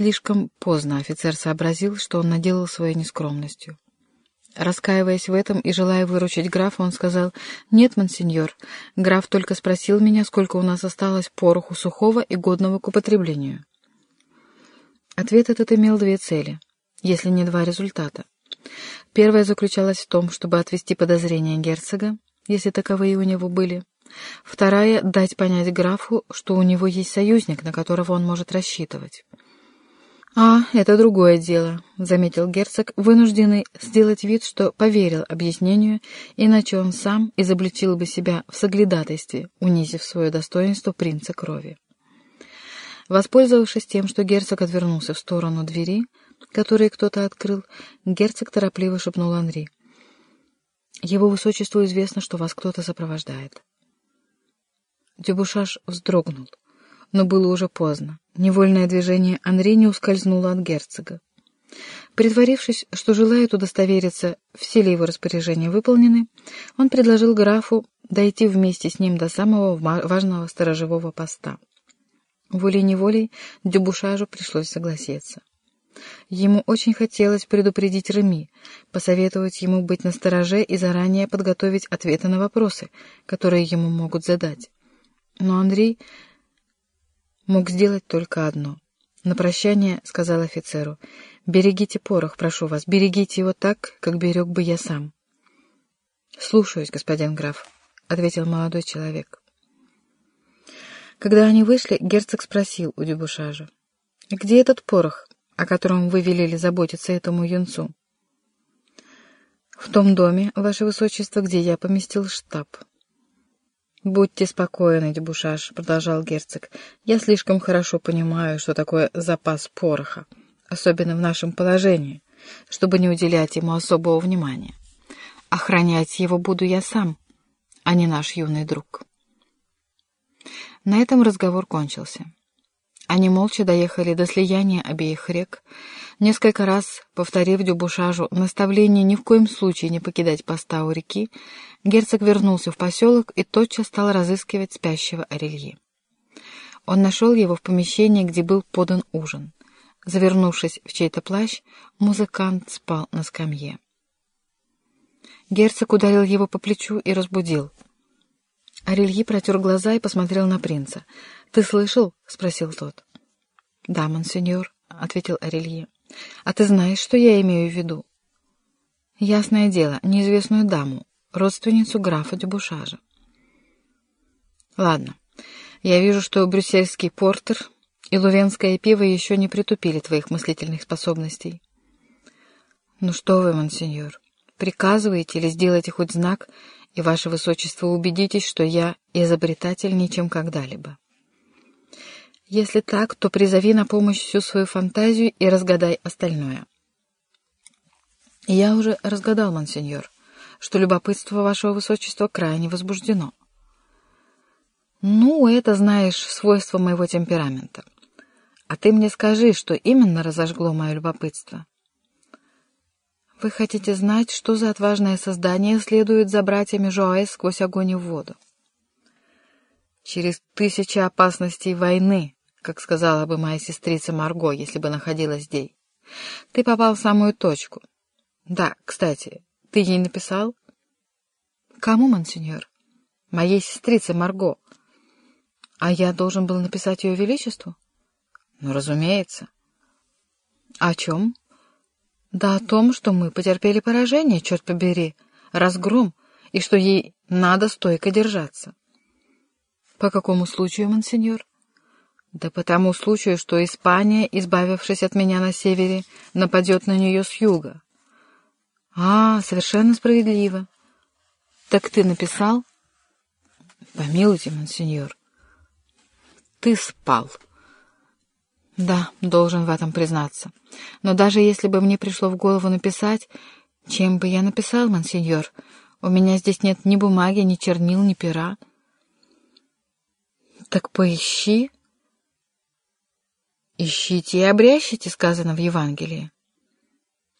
Слишком поздно офицер сообразил, что он наделал своей нескромностью. Раскаиваясь в этом и желая выручить графа, он сказал, «Нет, мансиньор, граф только спросил меня, сколько у нас осталось пороху сухого и годного к употреблению». Ответ этот имел две цели, если не два результата. Первая заключалась в том, чтобы отвести подозрения герцога, если таковые у него были. Вторая — дать понять графу, что у него есть союзник, на которого он может рассчитывать. «А, это другое дело», — заметил герцог, вынужденный сделать вид, что поверил объяснению, иначе он сам изобличил бы себя в соглядатайстве, унизив свое достоинство принца крови. Воспользовавшись тем, что герцог отвернулся в сторону двери, которые кто-то открыл, герцог торопливо шепнул Анри. «Его высочеству известно, что вас кто-то сопровождает». Дюбушаш вздрогнул но было уже поздно. Невольное движение Анри не ускользнуло от герцога. Притворившись, что желает удостовериться, все ли его распоряжения выполнены, он предложил графу дойти вместе с ним до самого важного сторожевого поста. Волей-неволей Дюбушажу пришлось согласиться. Ему очень хотелось предупредить Реми, посоветовать ему быть настороже и заранее подготовить ответы на вопросы, которые ему могут задать. Но Андрей мог сделать только одно. На прощание сказал офицеру, «Берегите порох, прошу вас, берегите его так, как берег бы я сам». «Слушаюсь, господин граф», — ответил молодой человек. Когда они вышли, герцог спросил у Дюбушажа, «Где этот порох, о котором вы велели заботиться этому юнцу?» «В том доме, ваше высочество, где я поместил штаб», «Будьте спокойны, Дебушаш», — продолжал герцог. «Я слишком хорошо понимаю, что такое запас пороха, особенно в нашем положении, чтобы не уделять ему особого внимания. Охранять его буду я сам, а не наш юный друг». На этом разговор кончился. Они молча доехали до слияния обеих рек, несколько раз повторив Дюбушажу наставление ни в коем случае не покидать поста у реки, герцог вернулся в поселок и тотчас стал разыскивать спящего Орельи. Он нашел его в помещении, где был подан ужин. Завернувшись в чей-то плащ, музыкант спал на скамье. Герцог ударил его по плечу и разбудил. Орельи протер глаза и посмотрел на принца — «Ты слышал?» — спросил тот. «Да, монсеньор», — ответил Орелье. «А ты знаешь, что я имею в виду?» «Ясное дело, неизвестную даму, родственницу графа Дюбушажа». «Ладно. Я вижу, что брюссельский портер и лувенское пиво еще не притупили твоих мыслительных способностей». «Ну что вы, монсеньор, приказываете или сделайте хоть знак, и ваше высочество убедитесь, что я изобретательнее, чем когда-либо». Если так, то призови на помощь всю свою фантазию и разгадай остальное. Я уже разгадал, монсеньор, что любопытство вашего высочества крайне возбуждено. Ну, это, знаешь, свойство моего темперамента. А ты мне скажи, что именно разожгло мое любопытство. Вы хотите знать, что за отважное создание следует за братьями Жоэ сквозь огонь и воду? Через тысячи опасностей войны, как сказала бы моя сестрица Марго, если бы находилась здесь. Ты попал в самую точку. Да, кстати, ты ей написал? Кому, монсеньор? Моей сестрице Марго. А я должен был написать ее величеству? Ну, разумеется. О чем? Да о том, что мы потерпели поражение, черт побери, разгром, и что ей надо стойко держаться. По какому случаю, монсеньор? Да по тому случаю, что Испания, избавившись от меня на севере, нападет на нее с юга. А, совершенно справедливо. Так ты написал? Помилуйте, монсеньор. Ты спал. Да, должен в этом признаться. Но даже если бы мне пришло в голову написать, чем бы я написал, монсеньор? У меня здесь нет ни бумаги, ни чернил, ни пера. Так поищи. «Ищите и обрящите», — сказано в Евангелии.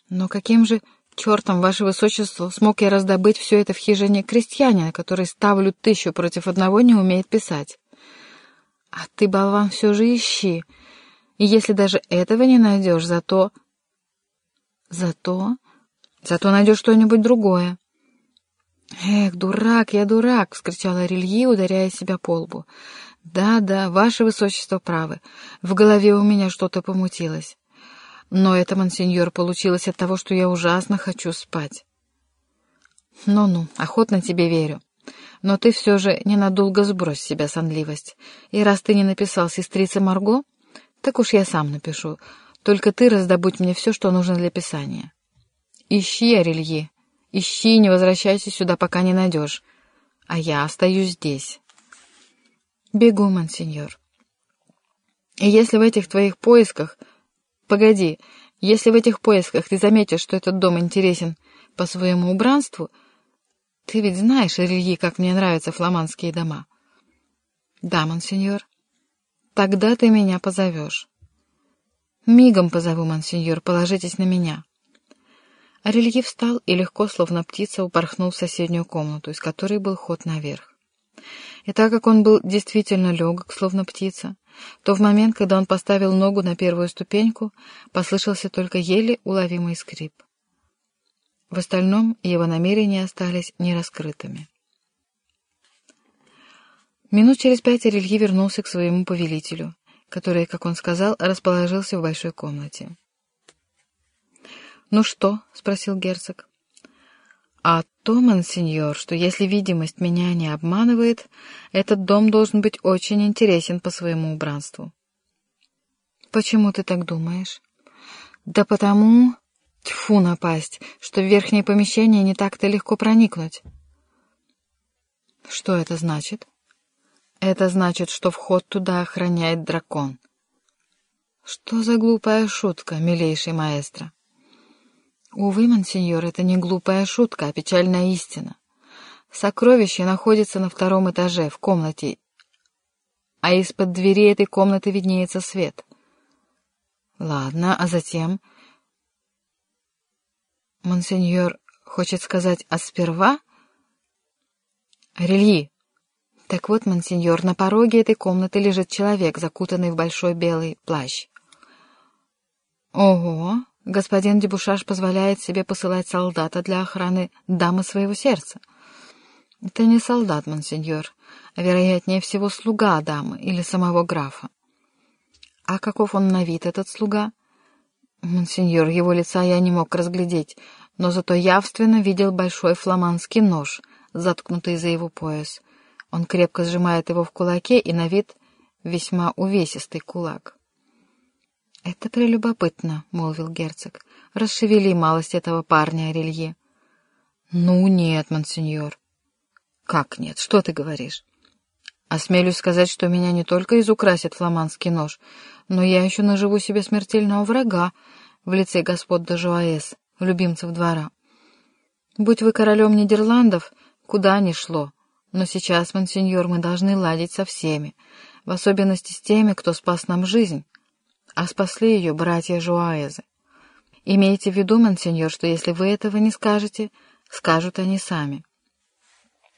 Но каким же чертом, ваше высочество, смог я раздобыть все это в хижине крестьянина, который ставлю тысячу против одного не умеет писать? А ты, болван, все же ищи. И если даже этого не найдешь, зато... Зато... Зато найдешь что-нибудь другое. «Эх, дурак, я дурак!» — вскричала Рельи, ударяя себя по лбу. «Да-да, ваше высочество правы. В голове у меня что-то помутилось. Но это, мансиньор, получилось от того, что я ужасно хочу спать». «Ну-ну, охотно тебе верю. Но ты все же ненадолго сбрось себя сонливость. И раз ты не написал сестрице Марго, так уж я сам напишу. Только ты раздобудь мне все, что нужно для писания. Ищи, Арельи, ищи, не возвращайся сюда, пока не найдешь. А я остаюсь здесь. Бегу, мансиньор. И если в этих твоих поисках... Погоди, если в этих поисках ты заметишь, что этот дом интересен по своему убранству, ты ведь знаешь, Рельи, как мне нравятся фламандские дома. Да, монсеньор. Тогда ты меня позовешь. Мигом позову, монсеньор, положитесь на меня. А Рельи встал и легко, словно птица, упорхнул в соседнюю комнату, из которой был ход наверх. И так как он был действительно легок, словно птица, то в момент, когда он поставил ногу на первую ступеньку, послышался только еле уловимый скрип. В остальном его намерения остались нераскрытыми. Минут через пять Рельи вернулся к своему повелителю, который, как он сказал, расположился в большой комнате. «Ну что?» — спросил герцог. «А то, мансиньор, что если видимость меня не обманывает, этот дом должен быть очень интересен по своему убранству». «Почему ты так думаешь?» «Да потому...» Тьфу напасть, что в верхнее помещение не так-то легко проникнуть. Что это значит? Это значит, что вход туда охраняет дракон. Что за глупая шутка, милейший маэстро? Увы, мансиньор, это не глупая шутка, а печальная истина. Сокровище находится на втором этаже, в комнате, а из-под двери этой комнаты виднеется свет. Ладно, а затем Монсеньор хочет сказать «а сперва»? Рельи. Так вот, монсеньор, на пороге этой комнаты лежит человек, закутанный в большой белый плащ. Ого! Господин Дебушаш позволяет себе посылать солдата для охраны дамы своего сердца. Это не солдат, монсеньор, а вероятнее всего слуга дамы или самого графа. А каков он на вид, этот слуга? Монсеньор, его лица я не мог разглядеть, но зато явственно видел большой фламандский нож, заткнутый за его пояс. Он крепко сжимает его в кулаке, и на вид весьма увесистый кулак. — Это прелюбопытно, — молвил герцог. — Расшевели малость этого парня, Арелье. — Ну, нет, монсеньор. — Как нет? Что ты говоришь? Осмелюсь сказать, что меня не только изукрасит фламандский нож, но я еще наживу себе смертельного врага в лице господ де Жуаэс, любимцев двора. Будь вы королем Нидерландов, куда ни шло, но сейчас, монсеньор, мы должны ладить со всеми, в особенности с теми, кто спас нам жизнь, а спасли ее братья Жуаэзы. Имейте в виду, монсеньор, что если вы этого не скажете, скажут они сами.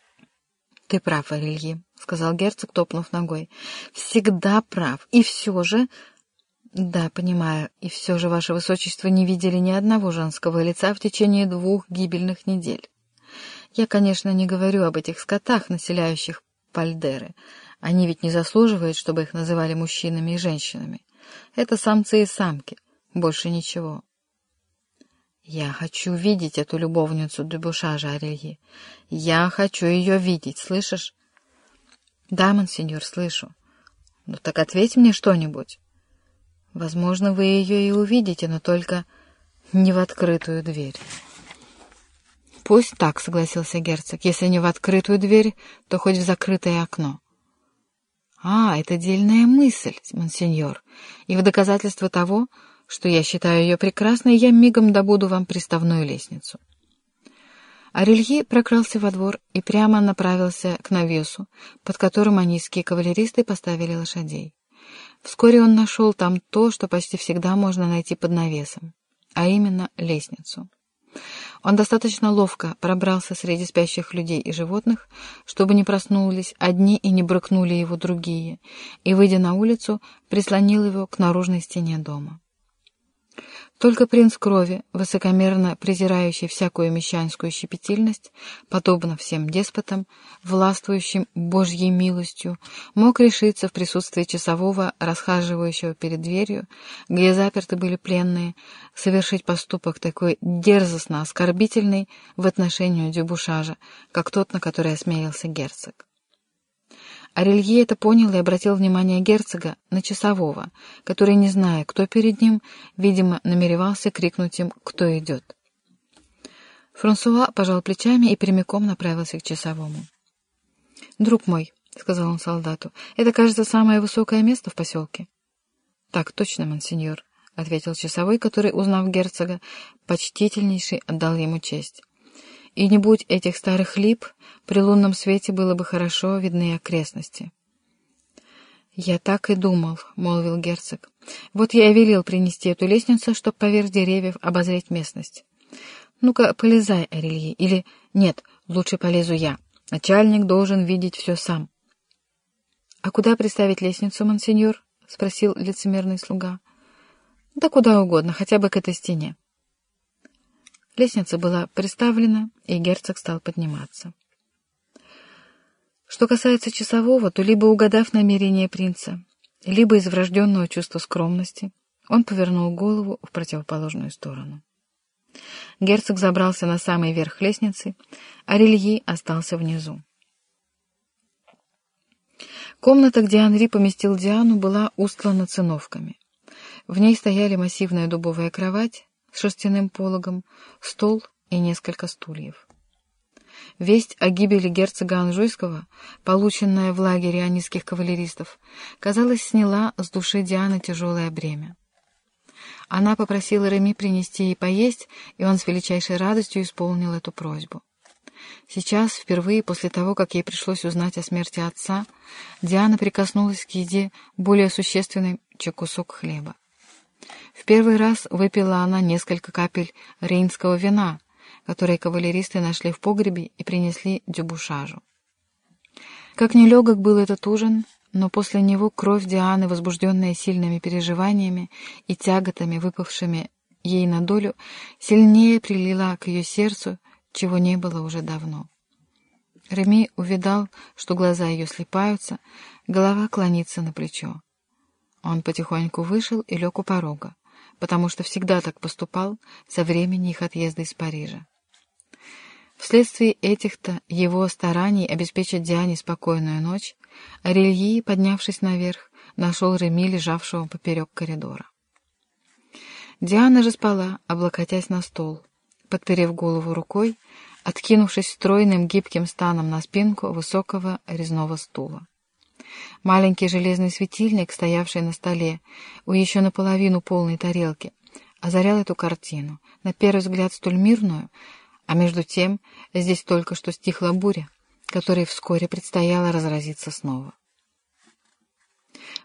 — Ты прав, Арельи, — сказал герцог, топнув ногой. — Всегда прав. И все же... — Да, понимаю. И все же, ваше высочество, не видели ни одного женского лица в течение двух гибельных недель. Я, конечно, не говорю об этих скотах, населяющих Пальдеры. Они ведь не заслуживают, чтобы их называли мужчинами и женщинами. Это самцы и самки. Больше ничего. Я хочу видеть эту любовницу Дебуша Жарельи. Я хочу ее видеть, слышишь? Да, монсеньор, слышу. Ну так ответь мне что-нибудь. Возможно, вы ее и увидите, но только не в открытую дверь. Пусть так, согласился герцог. Если не в открытую дверь, то хоть в закрытое окно. А, это дельная мысль, монсеньор. И в доказательство того, что я считаю ее прекрасной, я мигом добуду вам приставную лестницу. Арельи прокрался во двор и прямо направился к навесу, под которым анийские кавалеристы поставили лошадей. Вскоре он нашел там то, что почти всегда можно найти под навесом, а именно лестницу. Он достаточно ловко пробрался среди спящих людей и животных, чтобы не проснулись одни и не брыкнули его другие, и, выйдя на улицу, прислонил его к наружной стене дома. Только принц крови, высокомерно презирающий всякую мещанскую щепетильность, подобно всем деспотам, властвующим Божьей милостью, мог решиться в присутствии часового, расхаживающего перед дверью, где заперты были пленные, совершить поступок такой дерзостно оскорбительный в отношении дюбушажа, как тот, на который осмелился герцог. Арелье это понял и обратил внимание герцога на часового, который, не зная, кто перед ним, видимо, намеревался крикнуть им «Кто идет?». Франсуа пожал плечами и прямиком направился к часовому. «Друг мой», — сказал он солдату, — «это, кажется, самое высокое место в поселке». «Так точно, монсеньор», — ответил часовой, который, узнав герцога, почтительнейший отдал ему честь. И не будь этих старых лип, при лунном свете было бы хорошо видны окрестности. «Я так и думал», — молвил герцог. «Вот я и велел принести эту лестницу, чтоб поверх деревьев обозреть местность. Ну-ка, полезай, Арельи, или... Нет, лучше полезу я. Начальник должен видеть все сам». «А куда приставить лестницу, монсеньор?» — спросил лицемерный слуга. «Да куда угодно, хотя бы к этой стене». Лестница была приставлена, и герцог стал подниматься. Что касается часового, то либо угадав намерение принца, либо из врожденного чувства скромности, он повернул голову в противоположную сторону. Герцог забрался на самый верх лестницы, а Рельи остался внизу. Комната, где Анри поместил Диану, была устлана циновками. В ней стояли массивная дубовая кровать, с шерстяным пологом, стол и несколько стульев. Весть о гибели герцога Анжуйского, полученная в лагере аниских кавалеристов, казалось, сняла с души Дианы тяжелое бремя. Она попросила Реми принести ей поесть, и он с величайшей радостью исполнил эту просьбу. Сейчас, впервые после того, как ей пришлось узнать о смерти отца, Диана прикоснулась к еде более существенной, чем кусок хлеба. В первый раз выпила она несколько капель рейнского вина, которые кавалеристы нашли в погребе и принесли дюбушажу. Как нелегок был этот ужин, но после него кровь Дианы, возбужденная сильными переживаниями и тяготами, выпавшими ей на долю, сильнее прилила к ее сердцу, чего не было уже давно. Реми увидал, что глаза ее слепаются, голова клонится на плечо. Он потихоньку вышел и лег у порога, потому что всегда так поступал со времени их отъезда из Парижа. Вследствие этих-то его стараний обеспечить Диане спокойную ночь, Арельи, поднявшись наверх, нашел Реми, лежавшего поперек коридора. Диана же спала, облокотясь на стол, подперев голову рукой, откинувшись стройным гибким станом на спинку высокого резного стула. Маленький железный светильник, стоявший на столе, у еще наполовину полной тарелки, озарял эту картину, на первый взгляд столь мирную, а между тем здесь только что стихла буря, которой вскоре предстояло разразиться снова.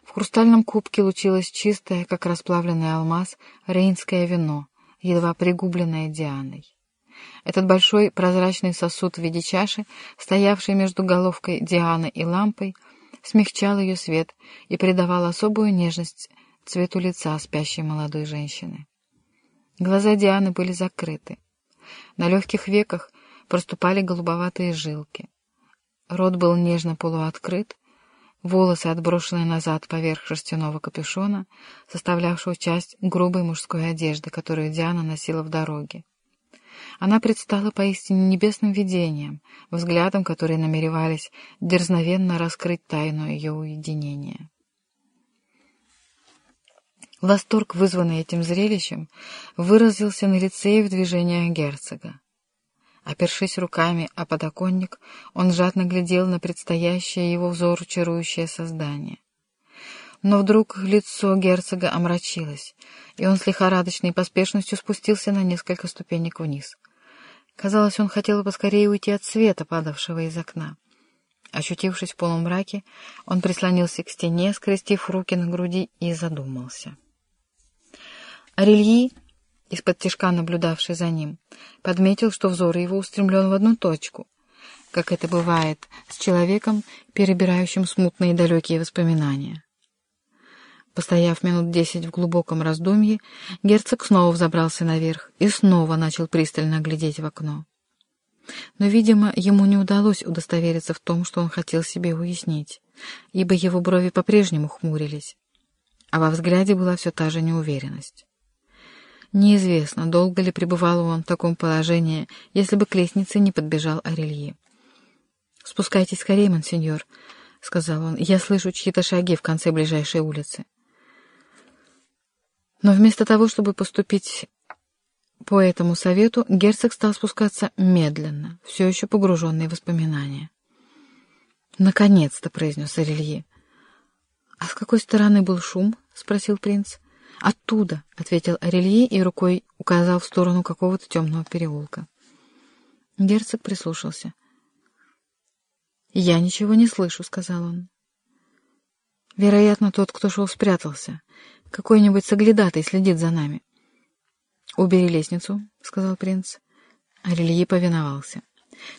В хрустальном кубке лучилось чистое, как расплавленный алмаз, рейнское вино, едва пригубленное Дианой. Этот большой прозрачный сосуд в виде чаши, стоявший между головкой Дианы и лампой, смягчал ее свет и придавал особую нежность цвету лица спящей молодой женщины. Глаза Дианы были закрыты. На легких веках проступали голубоватые жилки. Рот был нежно полуоткрыт, волосы отброшены назад поверх шерстяного капюшона, составлявшего часть грубой мужской одежды, которую Диана носила в дороге. Она предстала поистине небесным видением, взглядом, который намеревались дерзновенно раскрыть тайну ее уединения. Восторг, вызванный этим зрелищем, выразился на лице и в движениях герцога. Опершись руками о подоконник, он жадно глядел на предстоящее его взору чарующее создание. Но вдруг лицо герцога омрачилось, и он с лихорадочной поспешностью спустился на несколько ступенек вниз. Казалось, он хотел поскорее уйти от света, падавшего из окна. Ощутившись в полумраке, он прислонился к стене, скрестив руки на груди, и задумался. Арельи из-под тишка наблюдавший за ним, подметил, что взор его устремлен в одну точку, как это бывает с человеком, перебирающим смутные и далекие воспоминания. Постояв минут десять в глубоком раздумье, герцог снова взобрался наверх и снова начал пристально глядеть в окно. Но, видимо, ему не удалось удостовериться в том, что он хотел себе уяснить, ибо его брови по-прежнему хмурились, а во взгляде была все та же неуверенность. Неизвестно, долго ли пребывал он в таком положении, если бы к лестнице не подбежал Арельи. «Спускайтесь скорее, монсеньор», — сказал он, — «я слышу чьи-то шаги в конце ближайшей улицы». Но вместо того, чтобы поступить по этому совету, герцог стал спускаться медленно, все еще погруженный в воспоминания. «Наконец-то!» — произнес Арелье. «А с какой стороны был шум?» — спросил принц. «Оттуда!» — ответил Арелье и рукой указал в сторону какого-то темного переулка. Герцог прислушался. «Я ничего не слышу», — сказал он. «Вероятно, тот, кто шел, спрятался. Какой-нибудь соглядатый следит за нами. «Убери лестницу», — сказал принц. Арельи повиновался.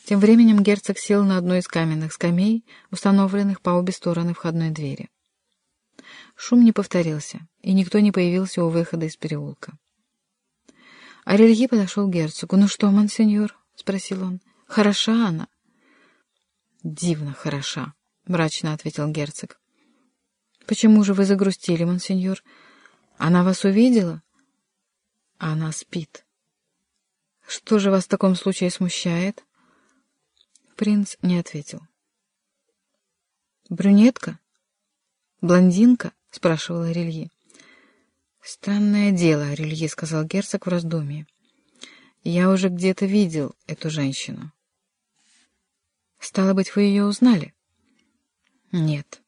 Тем временем герцог сел на одну из каменных скамей, установленных по обе стороны входной двери. Шум не повторился, и никто не появился у выхода из переулка. Арельи подошел к герцогу. «Ну что, монсеньор?» — спросил он. «Хороша она?» «Дивно хороша», — мрачно ответил герцог. «Почему же вы загрустили, монсеньор? Она вас увидела?» Она спит. Что же вас в таком случае смущает? Принц не ответил. «Брюнетка? Блондинка?» — спрашивала Релье. «Странное дело», — Релье сказал герцог в раздумье. «Я уже где-то видел эту женщину». «Стало быть, вы ее узнали?» «Нет.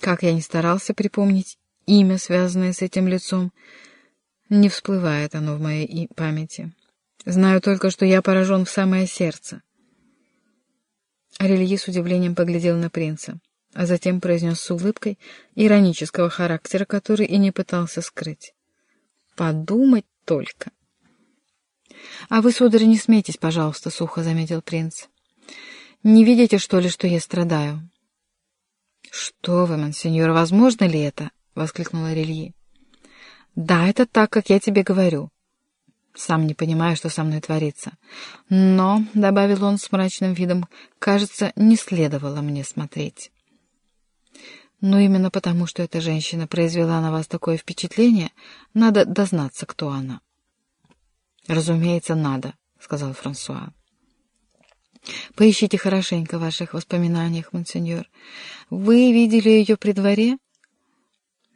Как я не старался припомнить имя, связанное с этим лицом, — не всплывает оно в моей памяти. Знаю только, что я поражен в самое сердце. Арельи с удивлением поглядел на принца, а затем произнес с улыбкой иронического характера, который и не пытался скрыть. «Подумать только!» «А вы, сударь, не смейтесь, пожалуйста», — сухо заметил принц. «Не видите, что ли, что я страдаю?» «Что вы, монсеньор, возможно ли это?» — воскликнула Рельи. Да, это так, как я тебе говорю. Сам не понимаю, что со мной творится. Но, — добавил он с мрачным видом, — кажется, не следовало мне смотреть. Но именно потому, что эта женщина произвела на вас такое впечатление, надо дознаться, кто она. Разумеется, надо, — сказал Франсуа. Поищите хорошенько в ваших воспоминаниях, монсеньор. Вы видели ее при дворе?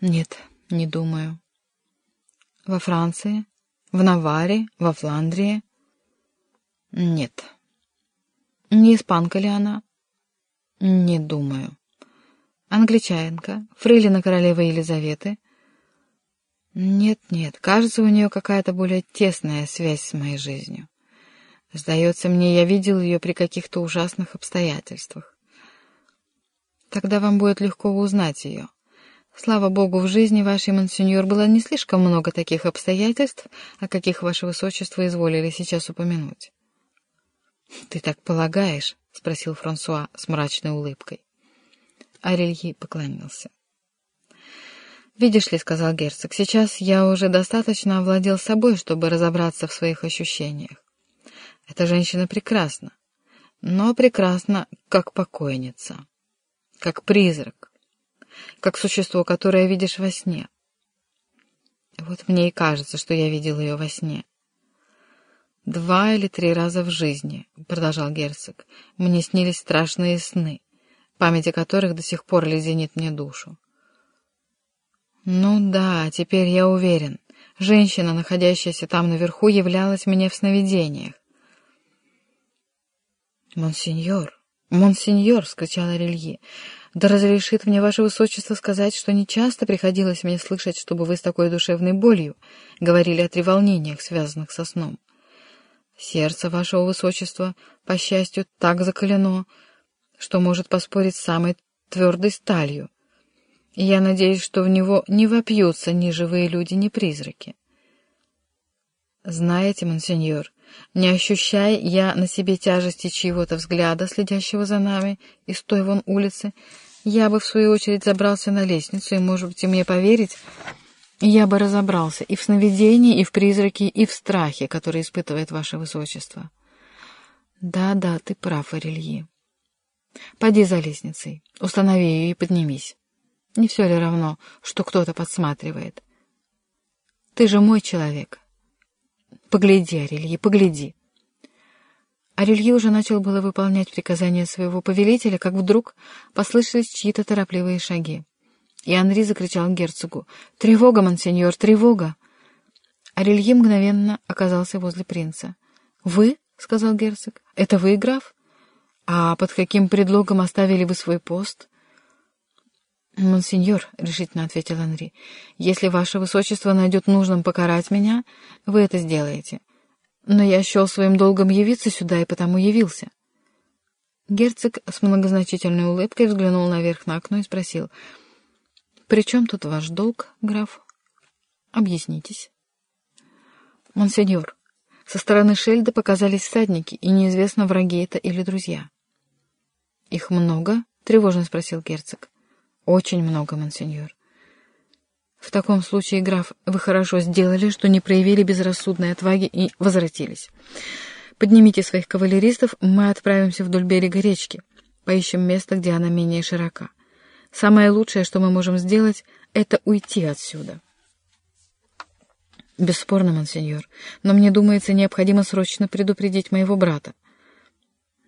Нет, не думаю. Во Франции? В Наваре? Во Фландрии? Нет. Не испанка ли она? Не думаю. Англичанка? Фрейлина королевы Елизаветы? Нет-нет, кажется, у нее какая-то более тесная связь с моей жизнью. Сдается мне, я видел ее при каких-то ужасных обстоятельствах. Тогда вам будет легко узнать ее. Слава богу, в жизни вашей, монсеньор, было не слишком много таких обстоятельств, о каких ваше высочество изволили сейчас упомянуть. — Ты так полагаешь? — спросил Франсуа с мрачной улыбкой. Арельи поклонился. — Видишь ли, — сказал герцог, — сейчас я уже достаточно овладел собой, чтобы разобраться в своих ощущениях. Эта женщина прекрасна, но прекрасна, как покойница, как призрак как существо, которое видишь во сне. Вот мне и кажется, что я видел ее во сне. «Два или три раза в жизни», — продолжал герцог, — «мне снились страшные сны, память о которых до сих пор леденит мне душу». «Ну да, теперь я уверен. Женщина, находящаяся там наверху, являлась мне в сновидениях». «Монсеньор, монсеньор!» — скричала Релье. Да разрешит мне ваше высочество сказать, что не часто приходилось мне слышать, чтобы вы с такой душевной болью говорили о треволнениях, связанных со сном. Сердце вашего высочества, по счастью, так закалено, что может поспорить с самой твердой сталью. И я надеюсь, что в него не вопьются ни живые люди, ни призраки. Знаете, монсеньор, не ощущая я на себе тяжести чьего-то взгляда, следящего за нами из той вон улицы, я бы, в свою очередь, забрался на лестницу, и, может быть, и мне поверить, я бы разобрался и в сновидении, и в призраке, и в страхе, который испытывает ваше высочество. Да, да, ты прав, Арельи. Пойди за лестницей, установи ее и поднимись. Не все ли равно, что кто-то подсматривает? Ты же мой человек. Погляди, Арельи, погляди. Арельи уже начал было выполнять приказания своего повелителя, как вдруг послышались чьи-то торопливые шаги. И Анри закричал герцогу «Тревога, монсеньор, тревога!» Арельи мгновенно оказался возле принца. «Вы?» — сказал герцог. «Это вы, граф? А под каким предлогом оставили вы свой пост?» «Монсеньор», — решительно ответил Анри, — «если ваше высочество найдет нужным покарать меня, вы это сделаете. Но я счел своим долгом явиться сюда и потому явился». Герцог с многозначительной улыбкой взглянул наверх на окно и спросил, «При чем тут ваш долг, граф? Объяснитесь». «Монсеньор, со стороны Шельда показались всадники, и неизвестно, враги это или друзья». «Их много?» — тревожно спросил герцог. Очень много, монсеньор. В таком случае, граф, вы хорошо сделали, что не проявили безрассудной отваги и возвратились. Поднимите своих кавалеристов, мы отправимся вдоль берега речки. Поищем место, где она менее широка. Самое лучшее, что мы можем сделать, это уйти отсюда. Бесспорно, монсеньор, но мне думается, необходимо срочно предупредить моего брата.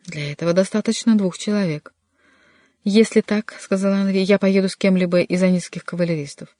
Для этого достаточно двух человек. «Если так, — сказал Анри, — я поеду с кем-либо из анисских кавалеристов».